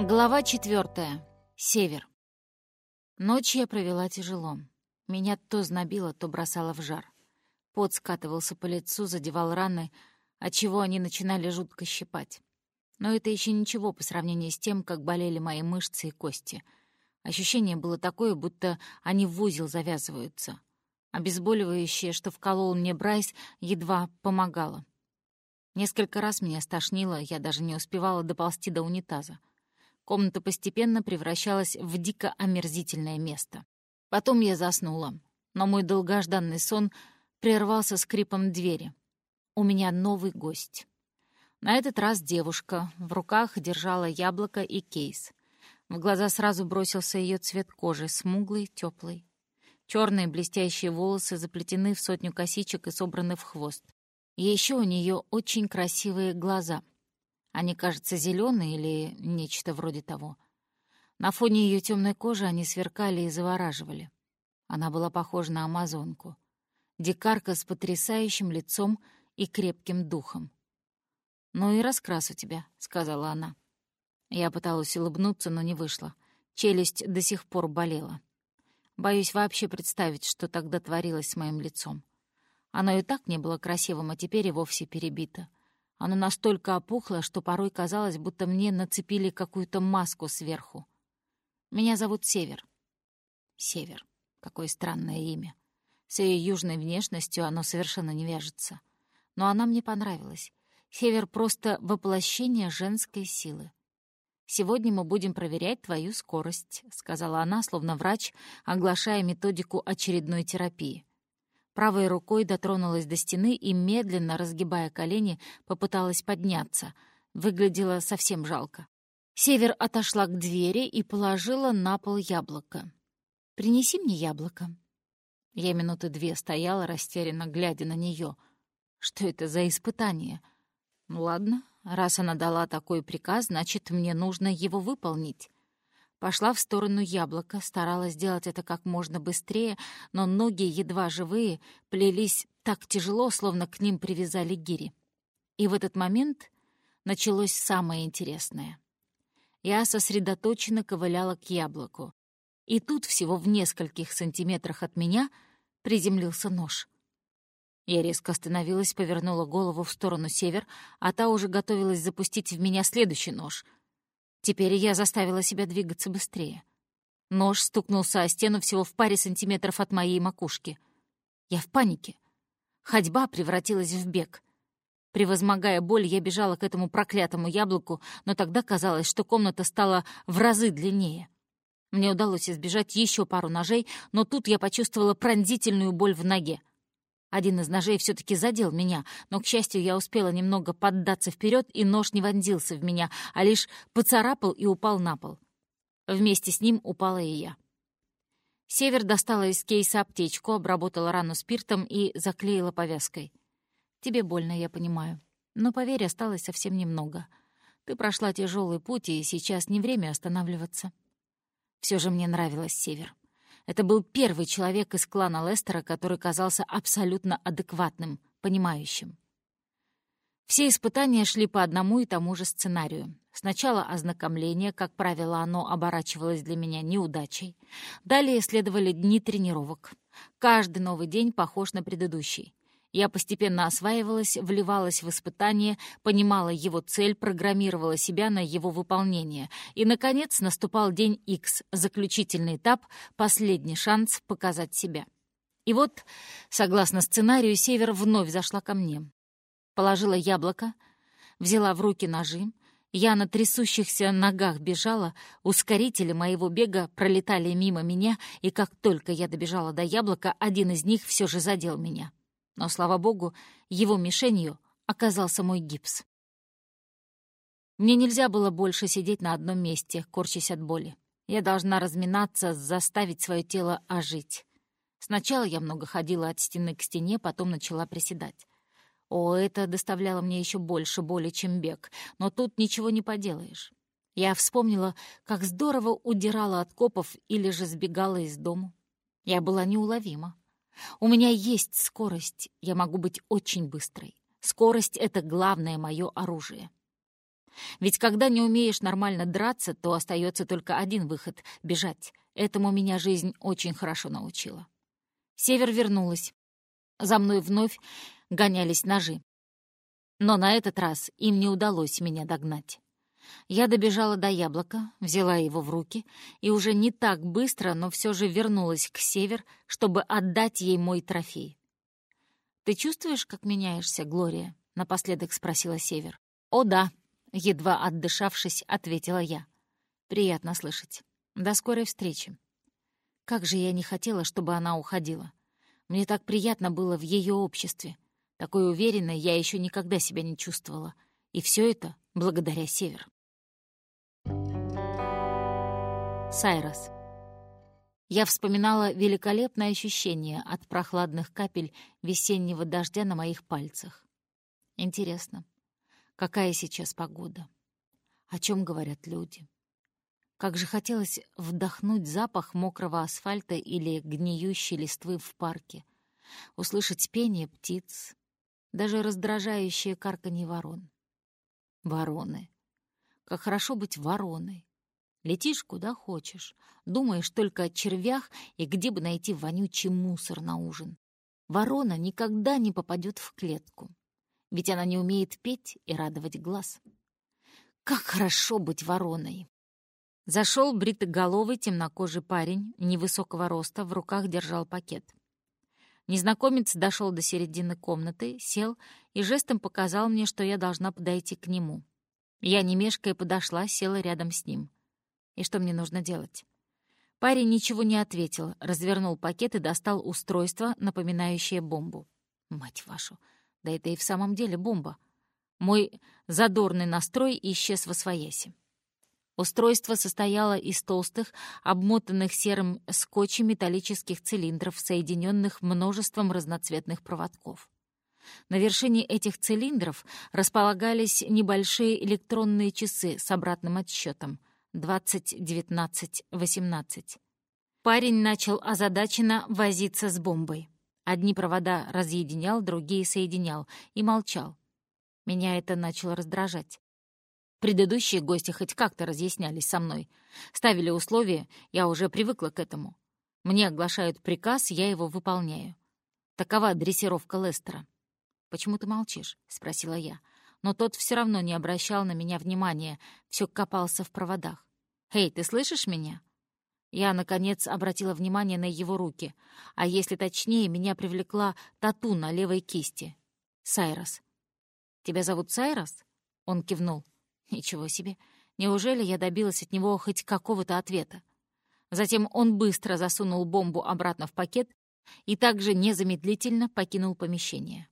Глава четвертая. Север. Ночь я провела тяжело. Меня то знобило, то бросало в жар. Пот скатывался по лицу, задевал раны, отчего они начинали жутко щипать. Но это еще ничего по сравнению с тем, как болели мои мышцы и кости. Ощущение было такое, будто они в узел завязываются. Обезболивающее, что вколол мне Брайс, едва помогало. Несколько раз меня стошнило, я даже не успевала доползти до унитаза. Комната постепенно превращалась в дико омерзительное место. Потом я заснула, но мой долгожданный сон прервался скрипом двери. У меня новый гость. На этот раз девушка в руках держала яблоко и кейс. В глаза сразу бросился ее цвет кожи, смуглый, теплый. Черные блестящие волосы заплетены в сотню косичек и собраны в хвост. Еще у нее очень красивые глаза. Они, кажется, зеленые или нечто вроде того. На фоне ее темной кожи они сверкали и завораживали. Она была похожа на амазонку. Дикарка с потрясающим лицом и крепким духом. «Ну и раскрас у тебя», — сказала она. Я пыталась улыбнуться, но не вышло. Челюсть до сих пор болела. Боюсь вообще представить, что тогда творилось с моим лицом. Оно и так не было красивым, а теперь и вовсе перебито. Оно настолько опухло, что порой казалось, будто мне нацепили какую-то маску сверху. Меня зовут Север. Север. Какое странное имя. С ее южной внешностью оно совершенно не вяжется. Но она мне понравилась. Север — просто воплощение женской силы. «Сегодня мы будем проверять твою скорость», — сказала она, словно врач, оглашая методику очередной терапии. Правой рукой дотронулась до стены и, медленно разгибая колени, попыталась подняться. Выглядело совсем жалко. Север отошла к двери и положила на пол яблоко. «Принеси мне яблоко». Я минуты две стояла, растерянно глядя на нее. Что это за испытание? Ну ладно, раз она дала такой приказ, значит, мне нужно его выполнить. Пошла в сторону яблока, старалась сделать это как можно быстрее, но ноги, едва живые, плелись так тяжело, словно к ним привязали гири. И в этот момент началось самое интересное. Я сосредоточенно ковыляла к яблоку. И тут, всего в нескольких сантиметрах от меня, приземлился нож. Я резко остановилась, повернула голову в сторону север, а та уже готовилась запустить в меня следующий нож — Теперь я заставила себя двигаться быстрее. Нож стукнулся о стену всего в паре сантиметров от моей макушки. Я в панике. Ходьба превратилась в бег. Превозмогая боль, я бежала к этому проклятому яблоку, но тогда казалось, что комната стала в разы длиннее. Мне удалось избежать еще пару ножей, но тут я почувствовала пронзительную боль в ноге. Один из ножей все таки задел меня, но, к счастью, я успела немного поддаться вперед, и нож не вонзился в меня, а лишь поцарапал и упал на пол. Вместе с ним упала и я. Север достала из кейса аптечку, обработала рану спиртом и заклеила повязкой. «Тебе больно, я понимаю. Но, поверь, осталось совсем немного. Ты прошла тяжелый путь, и сейчас не время останавливаться». Все же мне нравилось Север. Это был первый человек из клана Лестера, который казался абсолютно адекватным, понимающим. Все испытания шли по одному и тому же сценарию. Сначала ознакомление, как правило, оно оборачивалось для меня неудачей. Далее следовали дни тренировок. Каждый новый день похож на предыдущий. Я постепенно осваивалась, вливалась в испытание, понимала его цель, программировала себя на его выполнение. И, наконец, наступал день X, заключительный этап, последний шанс показать себя. И вот, согласно сценарию, Север вновь зашла ко мне. Положила яблоко, взяла в руки ножи, я на трясущихся ногах бежала, ускорители моего бега пролетали мимо меня, и как только я добежала до яблока, один из них все же задел меня но, слава богу, его мишенью оказался мой гипс. Мне нельзя было больше сидеть на одном месте, корчась от боли. Я должна разминаться, заставить свое тело ожить. Сначала я много ходила от стены к стене, потом начала приседать. О, это доставляло мне еще больше боли, чем бег, но тут ничего не поделаешь. Я вспомнила, как здорово удирала от копов или же сбегала из дому. Я была неуловима. У меня есть скорость, я могу быть очень быстрой. Скорость — это главное мое оружие. Ведь когда не умеешь нормально драться, то остается только один выход — бежать. Этому меня жизнь очень хорошо научила. Север вернулась. За мной вновь гонялись ножи. Но на этот раз им не удалось меня догнать. Я добежала до яблока, взяла его в руки и уже не так быстро, но все же вернулась к север, чтобы отдать ей мой трофей. «Ты чувствуешь, как меняешься, Глория?» — напоследок спросила Север. «О, да», — едва отдышавшись, ответила я. «Приятно слышать. До скорой встречи». Как же я не хотела, чтобы она уходила. Мне так приятно было в ее обществе. Такой уверенной я еще никогда себя не чувствовала. И все это благодаря Север. Сайрос. Я вспоминала великолепное ощущение от прохладных капель весеннего дождя на моих пальцах. Интересно, какая сейчас погода? О чем говорят люди? Как же хотелось вдохнуть запах мокрого асфальта или гниющей листвы в парке, услышать пение птиц, даже раздражающее карканье ворон. Вороны. Как хорошо быть вороной. Летишь куда хочешь, думаешь только о червях и где бы найти вонючий мусор на ужин. Ворона никогда не попадет в клетку, ведь она не умеет петь и радовать глаз. Как хорошо быть вороной! Зашел бритоголовый темнокожий парень, невысокого роста, в руках держал пакет. Незнакомец дошел до середины комнаты, сел и жестом показал мне, что я должна подойти к нему. Я, не мешкая, подошла, села рядом с ним и что мне нужно делать. Парень ничего не ответил, развернул пакет и достал устройство, напоминающее бомбу. Мать вашу, да это и в самом деле бомба. Мой задорный настрой исчез во свояси. Устройство состояло из толстых, обмотанных серым скотчем металлических цилиндров, соединенных множеством разноцветных проводков. На вершине этих цилиндров располагались небольшие электронные часы с обратным отсчетом, 20, 19, 18. Парень начал озадаченно возиться с бомбой. Одни провода разъединял, другие соединял и молчал. Меня это начало раздражать. Предыдущие гости хоть как-то разъяснялись со мной. Ставили условия, я уже привыкла к этому. Мне оглашают приказ, я его выполняю. Такова дрессировка Лестера. «Почему ты молчишь?» — спросила я но тот все равно не обращал на меня внимания, все копался в проводах. «Эй, ты слышишь меня?» Я, наконец, обратила внимание на его руки, а если точнее, меня привлекла тату на левой кисти. «Сайрос». «Тебя зовут Сайрос?» Он кивнул. «Ничего себе! Неужели я добилась от него хоть какого-то ответа?» Затем он быстро засунул бомбу обратно в пакет и также незамедлительно покинул помещение.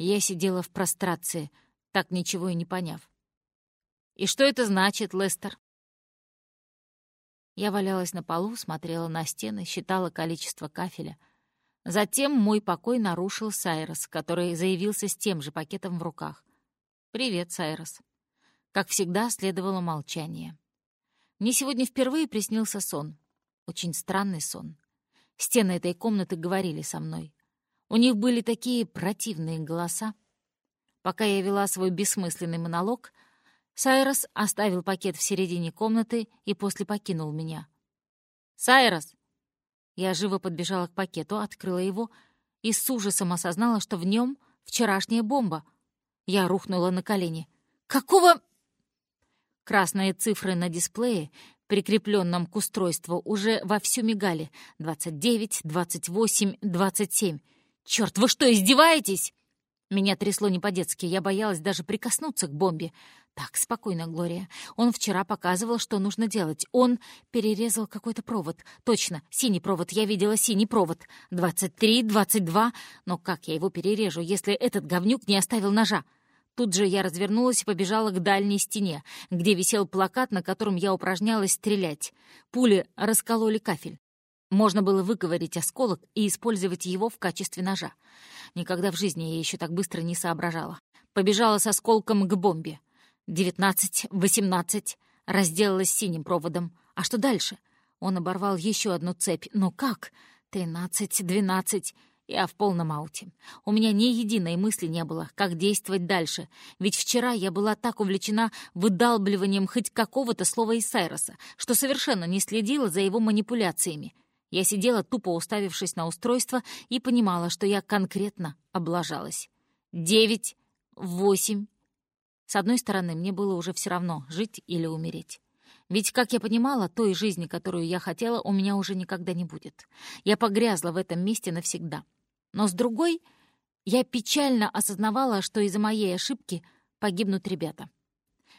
Я сидела в прострации, так ничего и не поняв. «И что это значит, Лестер?» Я валялась на полу, смотрела на стены, считала количество кафеля. Затем мой покой нарушил Сайрос, который заявился с тем же пакетом в руках. «Привет, Сайрос». Как всегда, следовало молчание. Мне сегодня впервые приснился сон. Очень странный сон. Стены этой комнаты говорили со мной. У них были такие противные голоса. Пока я вела свой бессмысленный монолог, Сайрос оставил пакет в середине комнаты и после покинул меня. «Сайрос!» Я живо подбежала к пакету, открыла его и с ужасом осознала, что в нем вчерашняя бомба. Я рухнула на колени. «Какого...» Красные цифры на дисплее, прикрепленном к устройству, уже вовсю мигали. «Двадцать девять, двадцать восемь, двадцать семь». «Черт, вы что, издеваетесь?» Меня трясло не по-детски, я боялась даже прикоснуться к бомбе. «Так, спокойно, Глория. Он вчера показывал, что нужно делать. Он перерезал какой-то провод. Точно, синий провод. Я видела синий провод. Двадцать три, двадцать два. Но как я его перережу, если этот говнюк не оставил ножа?» Тут же я развернулась и побежала к дальней стене, где висел плакат, на котором я упражнялась стрелять. Пули раскололи кафель. Можно было выковырить осколок и использовать его в качестве ножа. Никогда в жизни я еще так быстро не соображала. Побежала с осколком к бомбе. Девятнадцать, восемнадцать. Разделалась синим проводом. А что дальше? Он оборвал еще одну цепь. Но как? Тринадцать, двенадцать. Я в полном ауте. У меня ни единой мысли не было, как действовать дальше. Ведь вчера я была так увлечена выдалбливанием хоть какого-то слова из Сайроса, что совершенно не следила за его манипуляциями. Я сидела, тупо уставившись на устройство, и понимала, что я конкретно облажалась. Девять, восемь. С одной стороны, мне было уже все равно, жить или умереть. Ведь, как я понимала, той жизни, которую я хотела, у меня уже никогда не будет. Я погрязла в этом месте навсегда. Но с другой, я печально осознавала, что из-за моей ошибки погибнут ребята.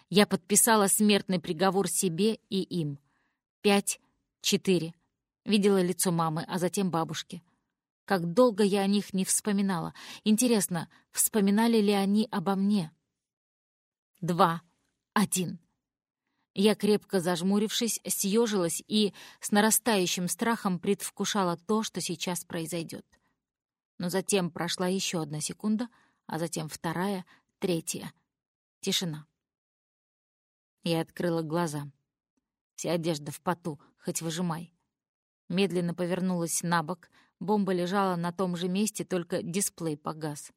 Я подписала смертный приговор себе и им. Пять, четыре. Видела лицо мамы, а затем бабушки. Как долго я о них не вспоминала. Интересно, вспоминали ли они обо мне? Два, один. Я, крепко зажмурившись, съежилась и с нарастающим страхом предвкушала то, что сейчас произойдет. Но затем прошла еще одна секунда, а затем вторая, третья. Тишина. Я открыла глаза. Вся одежда в поту, хоть выжимай. Медленно повернулась на бок, бомба лежала на том же месте, только дисплей погас.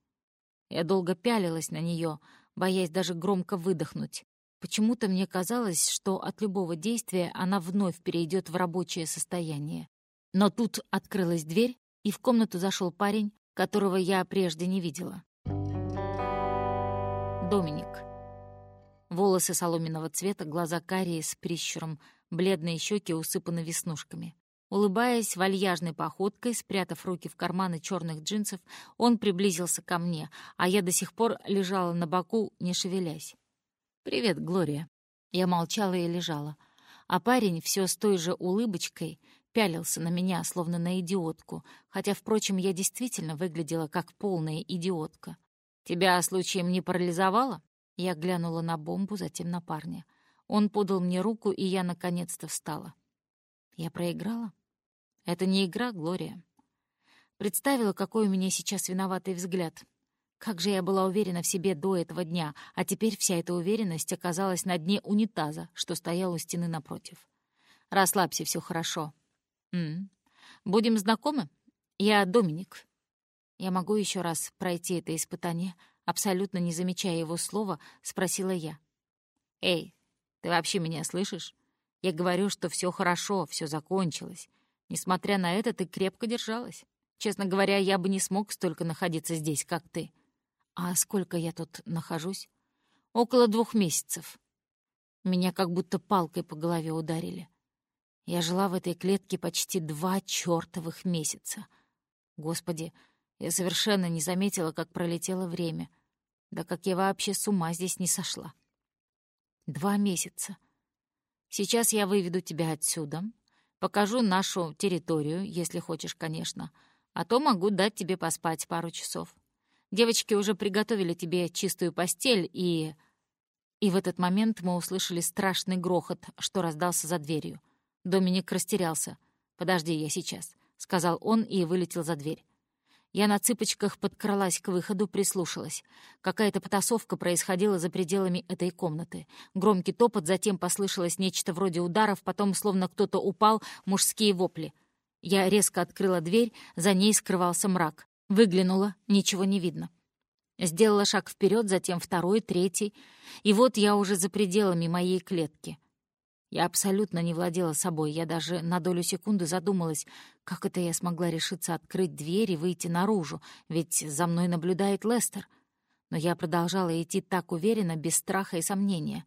Я долго пялилась на нее, боясь даже громко выдохнуть. Почему-то мне казалось, что от любого действия она вновь перейдет в рабочее состояние. Но тут открылась дверь, и в комнату зашел парень, которого я прежде не видела. Доминик. Волосы соломенного цвета, глаза карие с прищуром, бледные щеки усыпаны веснушками. Улыбаясь вальяжной походкой, спрятав руки в карманы черных джинсов, он приблизился ко мне, а я до сих пор лежала на боку, не шевелясь. «Привет, Глория». Я молчала и лежала, а парень все с той же улыбочкой пялился на меня, словно на идиотку, хотя, впрочем, я действительно выглядела как полная идиотка. «Тебя случаем не парализовало?» Я глянула на бомбу, затем на парня. Он подал мне руку, и я наконец-то встала. Я проиграла? Это не игра, Глория. Представила, какой у меня сейчас виноватый взгляд. Как же я была уверена в себе до этого дня, а теперь вся эта уверенность оказалась на дне унитаза, что стоял у стены напротив. Расслабься, все хорошо. М -м. Будем знакомы? Я Доминик. Я могу еще раз пройти это испытание, абсолютно не замечая его слова, спросила я. Эй, ты вообще меня слышишь? Я говорю, что все хорошо, все закончилось. Несмотря на это, ты крепко держалась. Честно говоря, я бы не смог столько находиться здесь, как ты. А сколько я тут нахожусь? Около двух месяцев. Меня как будто палкой по голове ударили. Я жила в этой клетке почти два чёртовых месяца. Господи, я совершенно не заметила, как пролетело время. Да как я вообще с ума здесь не сошла. Два месяца. Сейчас я выведу тебя отсюда, покажу нашу территорию, если хочешь, конечно, а то могу дать тебе поспать пару часов. Девочки уже приготовили тебе чистую постель, и...» И в этот момент мы услышали страшный грохот, что раздался за дверью. Доминик растерялся. «Подожди, я сейчас», — сказал он и вылетел за дверь. Я на цыпочках подкралась к выходу, прислушалась. Какая-то потасовка происходила за пределами этой комнаты. Громкий топот, затем послышалось нечто вроде ударов, потом, словно кто-то упал, мужские вопли. Я резко открыла дверь, за ней скрывался мрак. Выглянула, ничего не видно. Сделала шаг вперед, затем второй, третий, и вот я уже за пределами моей клетки. Я абсолютно не владела собой, я даже на долю секунды задумалась, как это я смогла решиться открыть дверь и выйти наружу, ведь за мной наблюдает Лестер. Но я продолжала идти так уверенно, без страха и сомнения.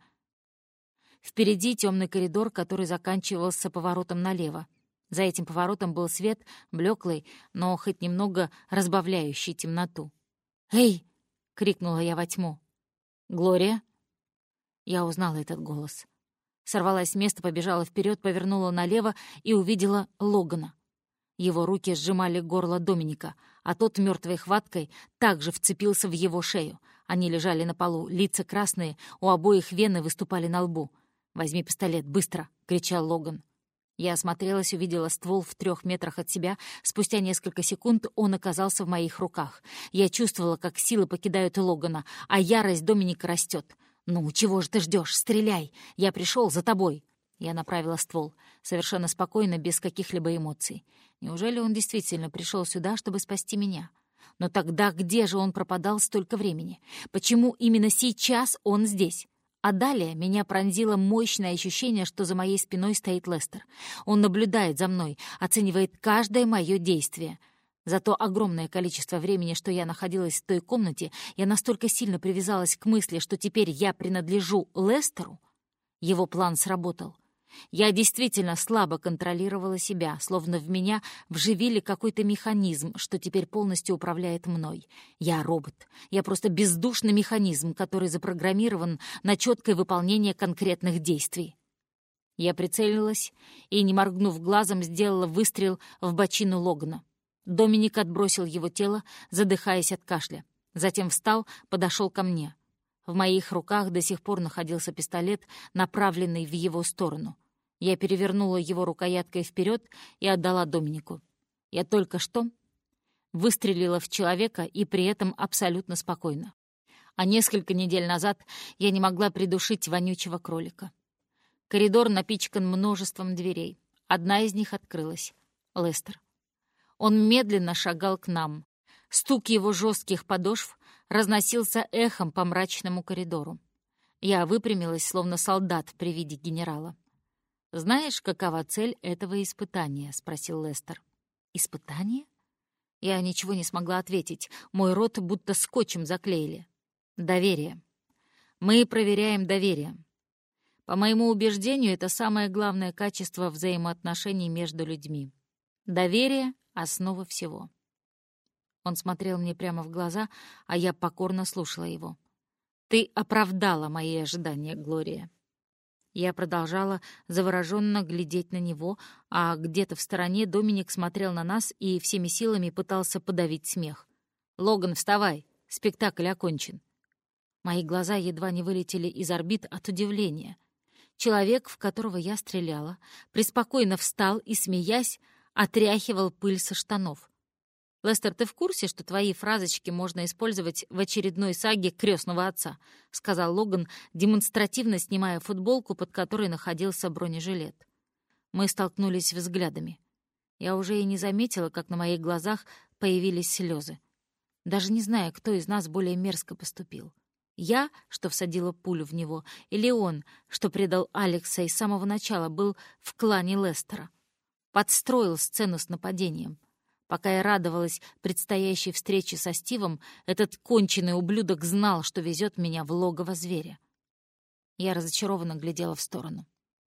Впереди темный коридор, который заканчивался поворотом налево. За этим поворотом был свет, блеклый, но хоть немного разбавляющий темноту. «Эй!» — крикнула я во тьму. «Глория?» Я узнала этот голос. Сорвалась с места, побежала вперед, повернула налево и увидела Логана. Его руки сжимали горло Доминика, а тот мертвой хваткой также вцепился в его шею. Они лежали на полу, лица красные, у обоих вены выступали на лбу. «Возьми пистолет, быстро!» — кричал Логан. Я осмотрелась, увидела ствол в трех метрах от себя. Спустя несколько секунд он оказался в моих руках. Я чувствовала, как силы покидают Логана, а ярость Доминика растет. «Ну, чего же ты ждешь? Стреляй! Я пришел за тобой!» Я направила ствол, совершенно спокойно, без каких-либо эмоций. Неужели он действительно пришел сюда, чтобы спасти меня? Но тогда где же он пропадал столько времени? Почему именно сейчас он здесь? А далее меня пронзило мощное ощущение, что за моей спиной стоит Лестер. Он наблюдает за мной, оценивает каждое мое действие. За то огромное количество времени, что я находилась в той комнате, я настолько сильно привязалась к мысли, что теперь я принадлежу Лестеру. Его план сработал. Я действительно слабо контролировала себя, словно в меня вживили какой-то механизм, что теперь полностью управляет мной. Я робот. Я просто бездушный механизм, который запрограммирован на четкое выполнение конкретных действий. Я прицелилась и, не моргнув глазом, сделала выстрел в бочину Логана. Доминик отбросил его тело, задыхаясь от кашля. Затем встал, подошел ко мне. В моих руках до сих пор находился пистолет, направленный в его сторону. Я перевернула его рукояткой вперед и отдала Доминику. Я только что выстрелила в человека и при этом абсолютно спокойно. А несколько недель назад я не могла придушить вонючего кролика. Коридор напичкан множеством дверей. Одна из них открылась. Лестер. Он медленно шагал к нам. Стук его жестких подошв разносился эхом по мрачному коридору. Я выпрямилась, словно солдат при виде генерала. «Знаешь, какова цель этого испытания?» — спросил Лестер. «Испытание?» Я ничего не смогла ответить. Мой рот будто скотчем заклеили. «Доверие. Мы проверяем доверие. По моему убеждению, это самое главное качество взаимоотношений между людьми. Доверие — основа всего». Он смотрел мне прямо в глаза, а я покорно слушала его. «Ты оправдала мои ожидания, Глория. Я продолжала завороженно глядеть на него, а где-то в стороне Доминик смотрел на нас и всеми силами пытался подавить смех. «Логан, вставай! Спектакль окончен!» Мои глаза едва не вылетели из орбит от удивления. Человек, в которого я стреляла, преспокойно встал и, смеясь, отряхивал пыль со штанов. «Лестер, ты в курсе, что твои фразочки можно использовать в очередной саге крестного отца?» — сказал Логан, демонстративно снимая футболку, под которой находился бронежилет. Мы столкнулись взглядами. Я уже и не заметила, как на моих глазах появились слезы. Даже не зная, кто из нас более мерзко поступил. Я, что всадила пулю в него, или он, что предал Алекса и с самого начала был в клане Лестера. Подстроил сцену с нападением — Пока я радовалась предстоящей встрече со Стивом, этот конченый ублюдок знал, что везет меня в логово зверя. Я разочарованно глядела в сторону.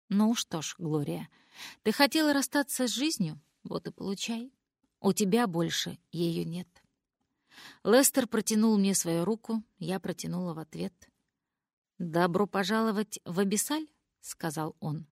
«Ну что ж, Глория, ты хотела расстаться с жизнью? Вот и получай. У тебя больше ее нет». Лестер протянул мне свою руку, я протянула в ответ. «Добро пожаловать в Абиссаль», — сказал он.